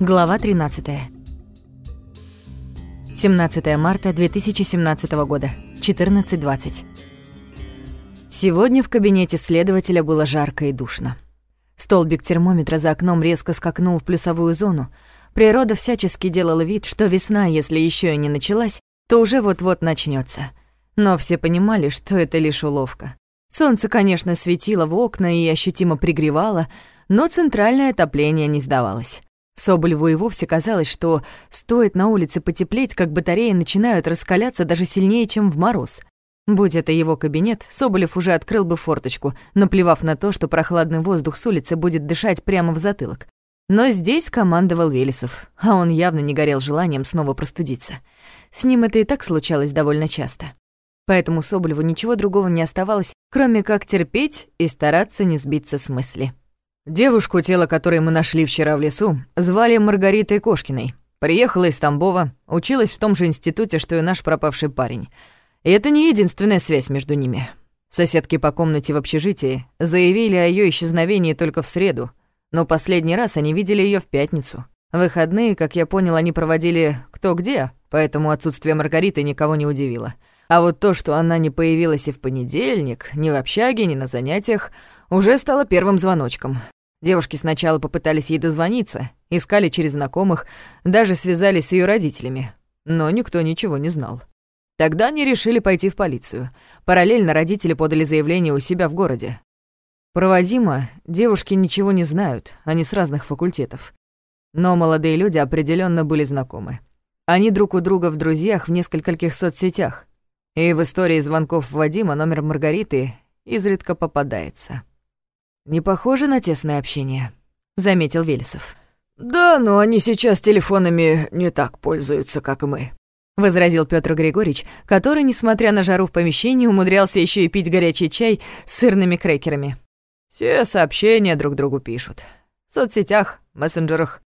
Глава 13. 17 марта 2017 года, 14.20. Сегодня в кабинете следователя было жарко и душно. Столбик термометра за окном резко скакнул в плюсовую зону. Природа всячески делала вид, что весна, если еще и не началась, то уже вот-вот начнется. Но все понимали, что это лишь уловка. Солнце, конечно, светило в окна и ощутимо пригревало, но центральное отопление не сдавалось. Соболеву и вовсе казалось, что стоит на улице потеплеть, как батареи начинают раскаляться даже сильнее, чем в мороз. Будь это его кабинет, Соболев уже открыл бы форточку, наплевав на то, что прохладный воздух с улицы будет дышать прямо в затылок. Но здесь командовал Велесов, а он явно не горел желанием снова простудиться. С ним это и так случалось довольно часто. Поэтому Соболеву ничего другого не оставалось, кроме как терпеть и стараться не сбиться с мысли. Девушку, тело которой мы нашли вчера в лесу, звали Маргаритой Кошкиной. Приехала из Тамбова, училась в том же институте, что и наш пропавший парень. И это не единственная связь между ними. Соседки по комнате в общежитии заявили о ее исчезновении только в среду, но последний раз они видели ее в пятницу. Выходные, как я понял, они проводили кто где, поэтому отсутствие Маргариты никого не удивило. А вот то, что она не появилась и в понедельник, ни в общаге, ни на занятиях, уже стало первым звоночком. Девушки сначала попытались ей дозвониться, искали через знакомых, даже связались с ее родителями, но никто ничего не знал. Тогда они решили пойти в полицию. Параллельно родители подали заявление у себя в городе. Проводимо, девушки ничего не знают, они с разных факультетов. Но молодые люди определенно были знакомы. Они друг у друга в друзьях в нескольких соцсетях. И в истории звонков Вадима номер Маргариты изредка попадается. «Не похоже на тесное общение», — заметил Велесов. «Да, но они сейчас телефонами не так пользуются, как мы», — возразил Петр Григорьевич, который, несмотря на жару в помещении, умудрялся еще и пить горячий чай с сырными крекерами. «Все сообщения друг другу пишут. В соцсетях, мессенджерах.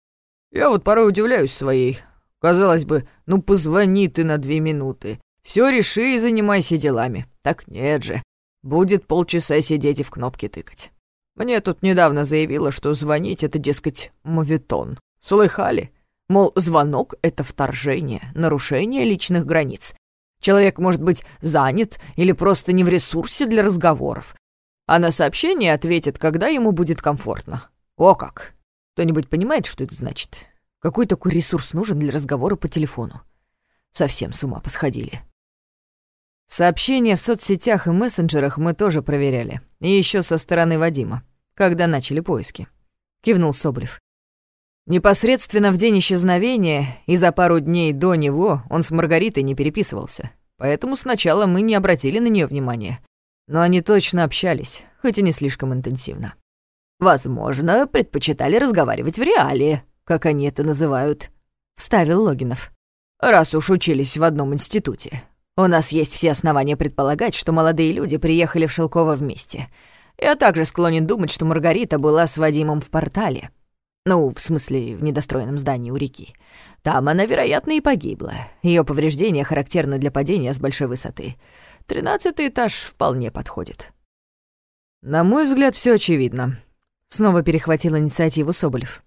Я вот порой удивляюсь своей. Казалось бы, ну позвони ты на две минуты. Все реши и занимайся делами. Так нет же. Будет полчаса сидеть и в кнопки тыкать». Мне тут недавно заявила, что звонить — это, дескать, моветон. Слыхали? Мол, звонок — это вторжение, нарушение личных границ. Человек может быть занят или просто не в ресурсе для разговоров. А на сообщение ответит, когда ему будет комфортно. О как! Кто-нибудь понимает, что это значит? Какой такой ресурс нужен для разговора по телефону? Совсем с ума посходили. Сообщения в соцсетях и мессенджерах мы тоже проверяли. И еще со стороны Вадима когда начали поиски. Кивнул Соболев. Непосредственно в день исчезновения и за пару дней до него он с Маргаритой не переписывался. Поэтому сначала мы не обратили на нее внимания. Но они точно общались, хоть и не слишком интенсивно. «Возможно, предпочитали разговаривать в реале, как они это называют», — вставил Логинов. «Раз уж учились в одном институте. У нас есть все основания предполагать, что молодые люди приехали в Шелково вместе — я также склонен думать, что Маргарита была с Вадимом в портале. Ну, в смысле, в недостроенном здании у реки. Там она, вероятно, и погибла. Ее повреждения характерны для падения с большой высоты. Тринадцатый этаж вполне подходит. На мой взгляд, все очевидно. Снова перехватил инициативу Соболев.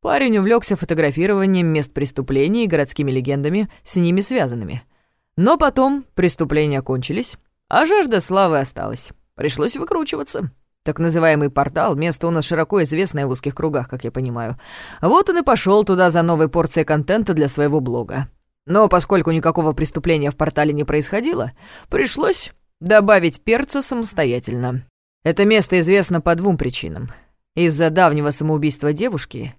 Парень увлекся фотографированием мест преступлений и городскими легендами, с ними связанными. Но потом преступления кончились, а жажда славы осталась. Пришлось выкручиваться. Так называемый портал — место у нас широко известное в узких кругах, как я понимаю. Вот он и пошел туда за новой порцией контента для своего блога. Но поскольку никакого преступления в портале не происходило, пришлось добавить перца самостоятельно. Это место известно по двум причинам. Из-за давнего самоубийства девушки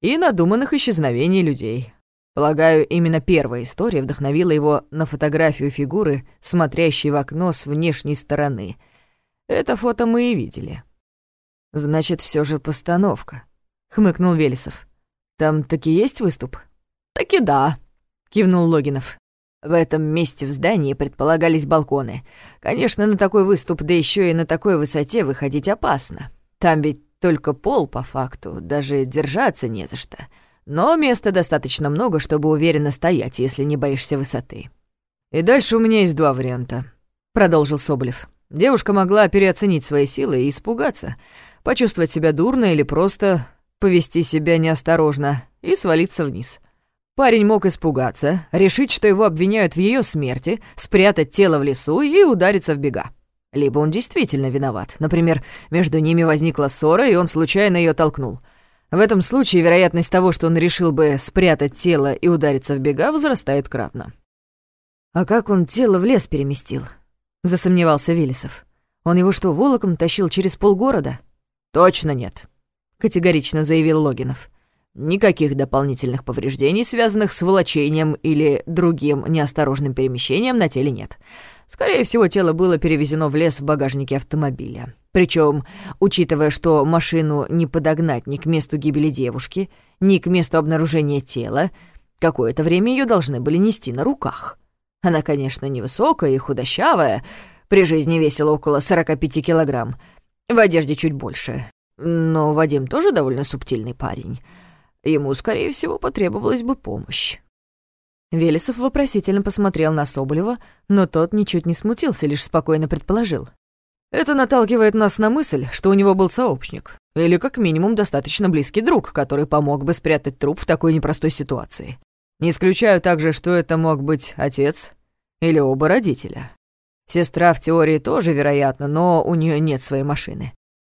и надуманных исчезновений людей. Полагаю, именно первая история вдохновила его на фотографию фигуры, смотрящей в окно с внешней стороны — это фото мы и видели. Значит, все же постановка, хмыкнул Велесов. Там таки есть выступ? Таки да, кивнул Логинов. В этом месте в здании предполагались балконы. Конечно, на такой выступ, да еще и на такой высоте выходить опасно. Там ведь только пол по факту, даже держаться не за что. Но места достаточно много, чтобы уверенно стоять, если не боишься высоты. «И дальше у меня есть два варианта», — продолжил Соболев. Девушка могла переоценить свои силы и испугаться, почувствовать себя дурно или просто повести себя неосторожно, и свалиться вниз. Парень мог испугаться, решить, что его обвиняют в ее смерти, спрятать тело в лесу и удариться в бега. Либо он действительно виноват. Например, между ними возникла ссора, и он случайно ее толкнул. В этом случае вероятность того, что он решил бы спрятать тело и удариться в бега, возрастает кратно. «А как он тело в лес переместил?» — засомневался Велесов. «Он его что, волоком тащил через полгорода?» «Точно нет», — категорично заявил Логинов. Никаких дополнительных повреждений, связанных с волочением или другим неосторожным перемещением, на теле нет. Скорее всего, тело было перевезено в лес в багажнике автомобиля. Причем, учитывая, что машину не подогнать ни к месту гибели девушки, ни к месту обнаружения тела, какое-то время ее должны были нести на руках. Она, конечно, невысокая и худощавая, при жизни весила около 45 килограмм, в одежде чуть больше. Но Вадим тоже довольно субтильный парень. Ему, скорее всего, потребовалась бы помощь. Велесов вопросительно посмотрел на Соболева, но тот ничуть не смутился, лишь спокойно предположил. «Это наталкивает нас на мысль, что у него был сообщник, или как минимум достаточно близкий друг, который помог бы спрятать труп в такой непростой ситуации. Не исключаю также, что это мог быть отец или оба родителя. Сестра в теории тоже вероятно, но у нее нет своей машины.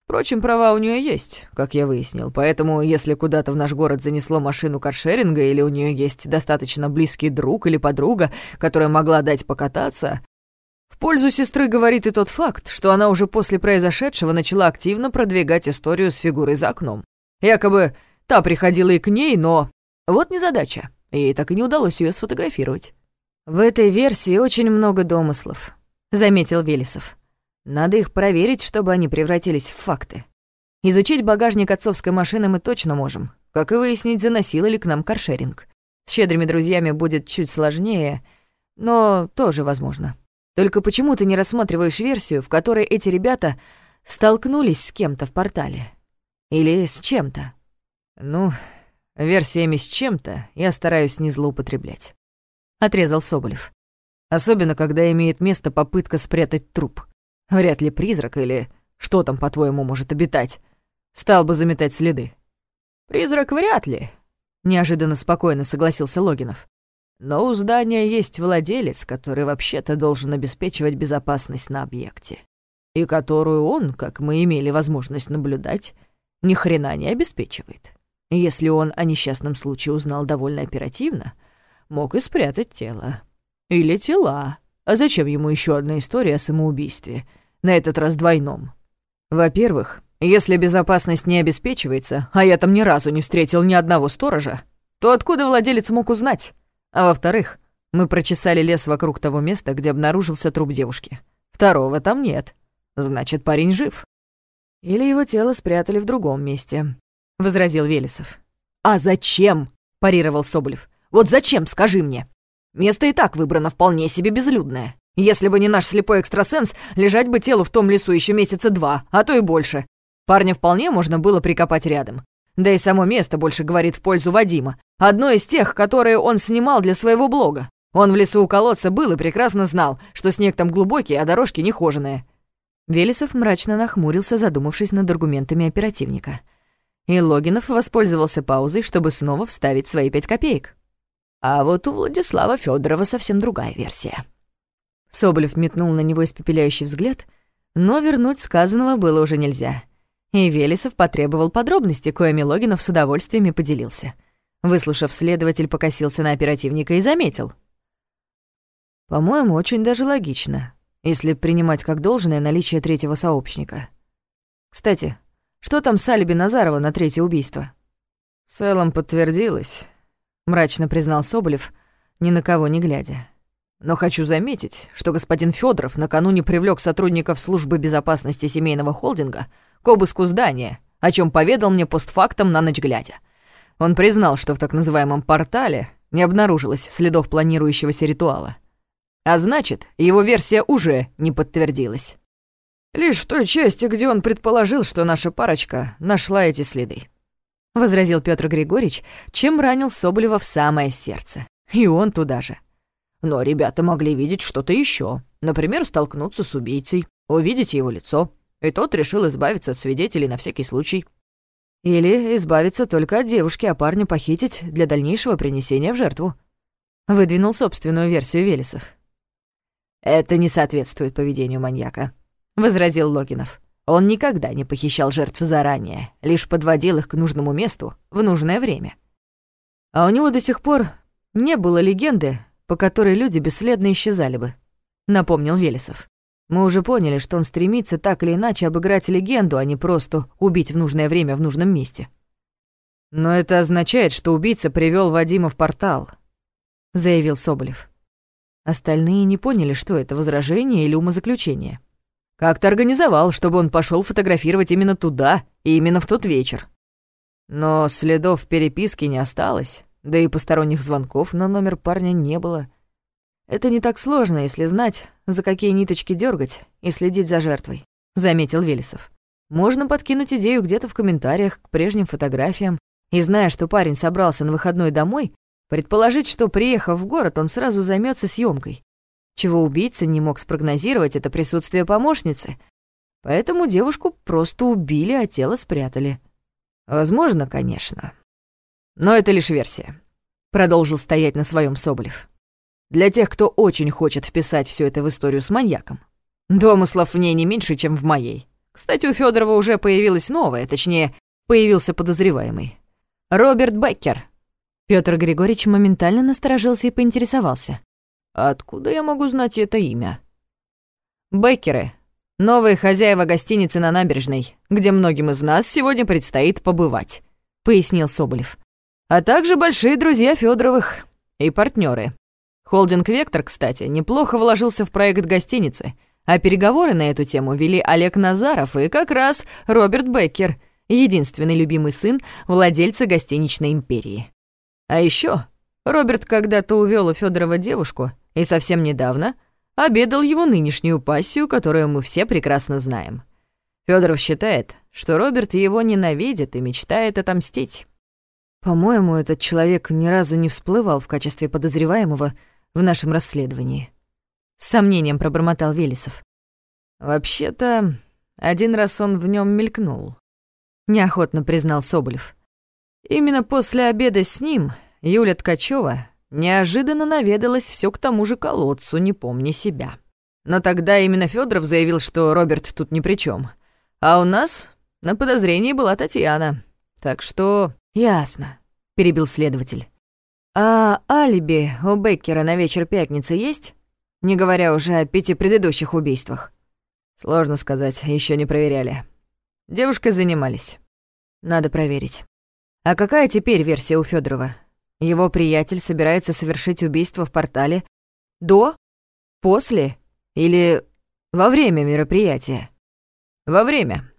Впрочем, права у нее есть, как я выяснил, поэтому если куда-то в наш город занесло машину каршеринга или у нее есть достаточно близкий друг или подруга, которая могла дать покататься, в пользу сестры говорит и тот факт, что она уже после произошедшего начала активно продвигать историю с фигурой за окном. Якобы та приходила и к ней, но... Вот незадача. Ей так и не удалось ее сфотографировать. «В этой версии очень много домыслов», — заметил Велесов. Надо их проверить, чтобы они превратились в факты. Изучить багажник отцовской машины мы точно можем, как и выяснить, заносила ли к нам каршеринг. С щедрыми друзьями будет чуть сложнее, но тоже возможно. Только почему ты не рассматриваешь версию, в которой эти ребята столкнулись с кем-то в портале? Или с чем-то? Ну, версиями с чем-то я стараюсь не злоупотреблять. Отрезал Соболев. Особенно, когда имеет место попытка спрятать труп. Вряд ли призрак или что там, по-твоему, может обитать, стал бы заметать следы. Призрак вряд ли, неожиданно спокойно согласился Логинов. Но у здания есть владелец, который вообще-то должен обеспечивать безопасность на объекте. И которую он, как мы имели возможность наблюдать, ни хрена не обеспечивает. Если он о несчастном случае узнал довольно оперативно, мог и спрятать тело. Или тела. А зачем ему еще одна история о самоубийстве? На этот раз двойном. Во-первых, если безопасность не обеспечивается, а я там ни разу не встретил ни одного сторожа, то откуда владелец мог узнать? А во-вторых, мы прочесали лес вокруг того места, где обнаружился труп девушки. Второго там нет. Значит, парень жив. Или его тело спрятали в другом месте, — возразил Велесов. «А зачем?» — парировал Соболев. «Вот зачем, скажи мне?» Место и так выбрано вполне себе безлюдное. Если бы не наш слепой экстрасенс, лежать бы телу в том лесу еще месяца два, а то и больше. Парня вполне можно было прикопать рядом. Да и само место больше говорит в пользу Вадима. Одно из тех, которые он снимал для своего блога. Он в лесу у колодца был и прекрасно знал, что снег там глубокий, а дорожки нехоженые. Велесов мрачно нахмурился, задумавшись над аргументами оперативника. И Логинов воспользовался паузой, чтобы снова вставить свои пять копеек. А вот у Владислава Федорова совсем другая версия. Соболев метнул на него испепеляющий взгляд, но вернуть сказанного было уже нельзя. И Велесов потребовал подробности, коими Логинов с удовольствием поделился. Выслушав, следователь покосился на оперативника и заметил. «По-моему, очень даже логично, если принимать как должное наличие третьего сообщника. Кстати, что там с алиби Назарова на третье убийство?» «В целом подтвердилось», мрачно признал Соболев, ни на кого не глядя. Но хочу заметить, что господин Федоров накануне привлек сотрудников службы безопасности семейного холдинга к обыску здания, о чем поведал мне постфактом на ночь глядя. Он признал, что в так называемом портале не обнаружилось следов планирующегося ритуала. А значит, его версия уже не подтвердилась. Лишь в той части, где он предположил, что наша парочка нашла эти следы возразил Петр Григорьевич, чем ранил Соболева в самое сердце. И он туда же. Но ребята могли видеть что-то еще, Например, столкнуться с убийцей, увидеть его лицо. И тот решил избавиться от свидетелей на всякий случай. Или избавиться только от девушки, а парня похитить для дальнейшего принесения в жертву. Выдвинул собственную версию Велесов. «Это не соответствует поведению маньяка», — возразил Логинов. «Он никогда не похищал жертв заранее, лишь подводил их к нужному месту в нужное время». А у него до сих пор не было легенды, по которой люди бесследно исчезали бы, напомнил Велесов. Мы уже поняли, что он стремится так или иначе обыграть легенду, а не просто убить в нужное время в нужном месте. «Но это означает, что убийца привел Вадима в портал», — заявил Соболев. Остальные не поняли, что это, возражение или умозаключение. Как-то организовал, чтобы он пошел фотографировать именно туда и именно в тот вечер. Но следов в переписке не осталось, да и посторонних звонков на номер парня не было. Это не так сложно, если знать, за какие ниточки дергать и следить за жертвой, заметил Велесов. Можно подкинуть идею где-то в комментариях к прежним фотографиям и, зная, что парень собрался на выходной домой, предположить, что, приехав в город, он сразу займется съемкой. Чего убийца не мог спрогнозировать, это присутствие помощницы. Поэтому девушку просто убили, а тело спрятали. Возможно, конечно. Но это лишь версия. Продолжил стоять на своем Соболев. Для тех, кто очень хочет вписать все это в историю с маньяком. Домыслов в ней не меньше, чем в моей. Кстати, у Федорова уже появилась новая, точнее, появился подозреваемый. Роберт Беккер. Петр Григорьевич моментально насторожился и поинтересовался. «Откуда я могу знать это имя?» «Беккеры. Новые хозяева гостиницы на набережной, где многим из нас сегодня предстоит побывать», — пояснил Соболев. «А также большие друзья Федоровых и партнеры. Холдинг «Вектор», кстати, неплохо вложился в проект гостиницы, а переговоры на эту тему вели Олег Назаров и как раз Роберт Беккер, единственный любимый сын владельца гостиничной империи. А еще Роберт когда-то увел у Федорова девушку и совсем недавно обедал его нынешнюю пассию, которую мы все прекрасно знаем. Федоров считает, что Роберт его ненавидит и мечтает отомстить. По-моему, этот человек ни разу не всплывал в качестве подозреваемого в нашем расследовании. С сомнением пробормотал Велесов. Вообще-то, один раз он в нем мелькнул. Неохотно признал Соболев. Именно после обеда с ним Юля Ткачева неожиданно наведалась все к тому же колодцу, не помня себя. Но тогда именно Федоров заявил, что Роберт тут ни при чем. А у нас на подозрении была Татьяна. Так что... Ясно, перебил следователь. «А алиби у Беккера на вечер пятницы есть? Не говоря уже о пяти предыдущих убийствах». «Сложно сказать, еще не проверяли. Девушкой занимались. Надо проверить. А какая теперь версия у Федорова? Его приятель собирается совершить убийство в портале до, после или во время мероприятия?» «Во время»,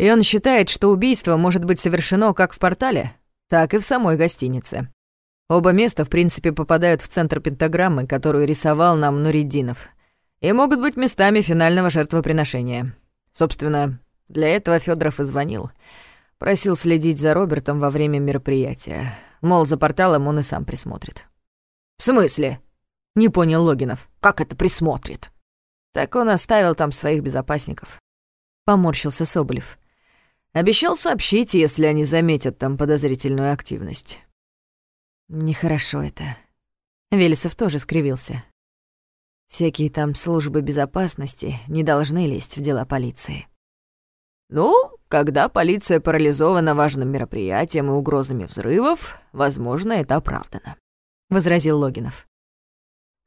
и он считает, что убийство может быть совершено как в портале, так и в самой гостинице. Оба места, в принципе, попадают в центр пентаграммы, которую рисовал нам Нуриддинов, и могут быть местами финального жертвоприношения. Собственно, для этого Федоров и звонил. Просил следить за Робертом во время мероприятия. Мол, за порталом он и сам присмотрит. «В смысле?» — не понял Логинов. «Как это присмотрит?» Так он оставил там своих безопасников. Поморщился Соболев. Обещал сообщить, если они заметят там подозрительную активность. Нехорошо это. Велесов тоже скривился. Всякие там службы безопасности не должны лезть в дела полиции. Ну, когда полиция парализована важным мероприятием и угрозами взрывов, возможно, это оправдано, возразил Логинов.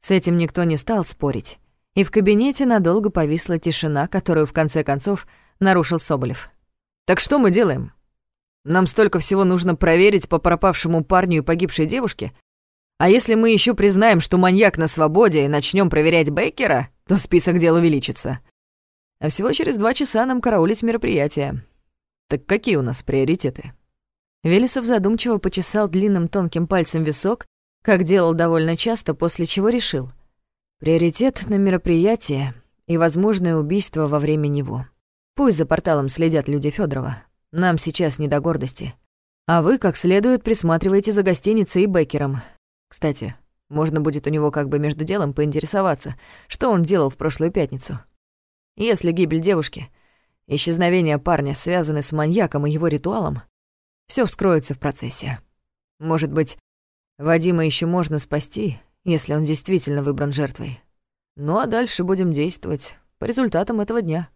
С этим никто не стал спорить, и в кабинете надолго повисла тишина, которую в конце концов нарушил Соболев. Так что мы делаем? Нам столько всего нужно проверить по пропавшему парню и погибшей девушке. А если мы еще признаем, что маньяк на свободе, и начнем проверять Бейкера, то список дел увеличится. А всего через два часа нам караулить мероприятие. Так какие у нас приоритеты?» Велесов задумчиво почесал длинным тонким пальцем висок, как делал довольно часто, после чего решил. Приоритет на мероприятие и возможное убийство во время него. Пусть за порталом следят люди Федорова. Нам сейчас не до гордости. А вы как следует присматриваете за гостиницей и Беккером. Кстати, можно будет у него как бы между делом поинтересоваться, что он делал в прошлую пятницу. Если гибель девушки, исчезновение парня связаны с маньяком и его ритуалом, все вскроется в процессе. Может быть, Вадима еще можно спасти, если он действительно выбран жертвой. Ну а дальше будем действовать по результатам этого дня.